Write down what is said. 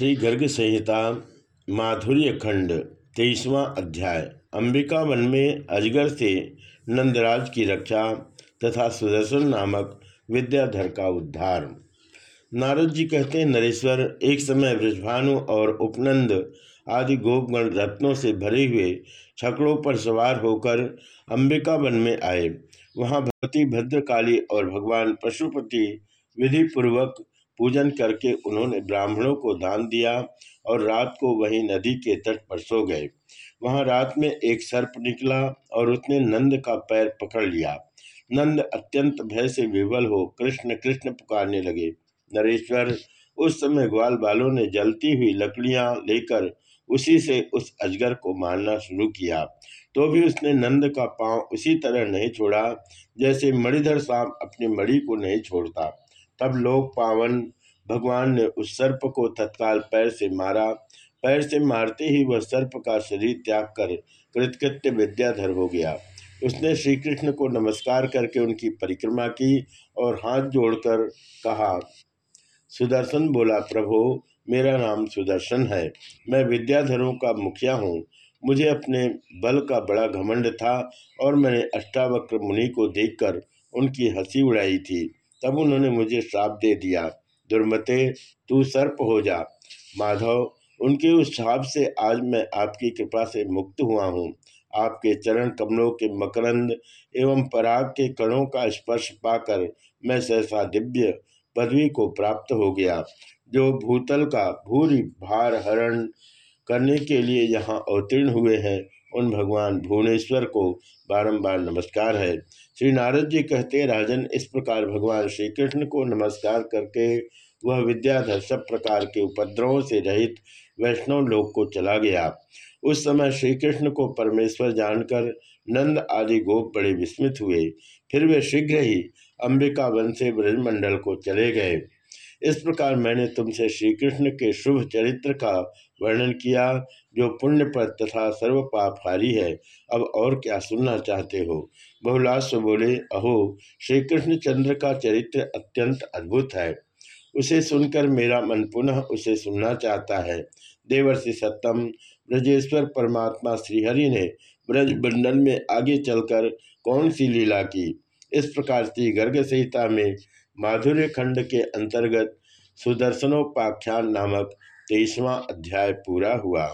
श्री गर्ग संहिता माधुर्य खंड तेईसवां अध्याय अंबिका वन में अजगर से नंदराज की रक्षा तथा सुदर्शन नामक विद्याधर का उद्धार। नारद जी कहते हैं, नरेश्वर, एक समय वृषभानु और उपनंद आदि गोपगण रत्नों से भरे हुए छकड़ों पर सवार होकर अंबिका वन में आए। वहाँ भगवती भद्रकाली और भगवान पशुपति विधि पूर्वक पूजन करके उन्होंने ब्राह्मणों को दान दिया और रात को वहीं नदी के तट पर सो गए। वहाँ रात में एक सर्प निकला और उसने नंद का पैर पकड़ लिया। नंद अत्यंत भय से विवल हो कृष्ण कृष्ण पुकारने लगे, नरेश्वर, उस समय ग्वाल बालों ने जलती हुई लकड़ियाँ लेकर उसी से उस अजगर को मारना शुरू किया। तो भी उसने नंद का पाँव उसी तरह नहीं छोड़ा जैसे मणिधर सांप अपनी मणि को नहीं छोड़ता। तब लोग पावन भगवान ने उस सर्प को तत्काल पैर से मारा। पैर से मारते ही वह सर्प का शरीर त्याग कर कृतकृत्य विद्याधर हो गया। उसने श्री कृष्ण को नमस्कार करके उनकी परिक्रमा की और हाथ जोड़कर कहा, सुदर्शन बोला, प्रभु, मेरा नाम सुदर्शन है। मैं विद्याधरों का मुखिया हूँ। मुझे अपने बल का बड़ा घमंड था और मैंने अष्टावक्र मुनि को देखकर उनकी हँसी उड़ाई थी। तब उन्होंने मुझे श्राप दे दिया। दुर्मते, तू सर्प हो जा। माधव, उनके उस छाप से आज मैं आपकी कृपा से मुक्त हुआ हूँ। आपके चरण कमलों के मकरंद एवं पराग के कणों का स्पर्श पाकर मैं सहसा दिव्य पदवी को प्राप्त हो गया, जो भूतल का भूरी भार हरण करने के लिए यहाँ अवतीर्ण हुए हैं। उन भगवान भुवनेश्वर को बारंबार नमस्कार है। श्री नारद जी कहते राजन, इस प्रकार भगवान श्री कृष्ण को नमस्कार करके वह विद्याधर सब प्रकार के उपद्रवों से रहित वैष्णव लोक को चला गया। उस समय श्री कृष्ण को परमेश्वर जानकर नंद आदि गोप बड़े विस्मित हुए। फिर वे शीघ्र ही अंबिका वन से ब्रजमंडल को चले गए। इस प्रकार मैंने तुमसे श्री कृष्ण के शुभ चरित्र का वर्णन किया, जो पुण्य पर तथा सर्व पापहारी है। अब और क्या सुनना चाहते हो? बहुलाश बोले, अहो श्री कृष्ण चंद्र का चरित्र अत्यंत अद्भुत है। उसे सुनकर मेरा मन पुनः उसे सुनना चाहता है। देवर्षि सत्तम, ब्रजेश्वर परमात्मा श्रीहरि ने ब्रज बंडल में आगे चलकर कौन सी लीला की? इस प्रकार से गर्ग संहिता में माधुर्य खंड के अंतर्गत सुदर्शनोपाख्यान नामक तेईसवां अध्याय पूरा हुआ।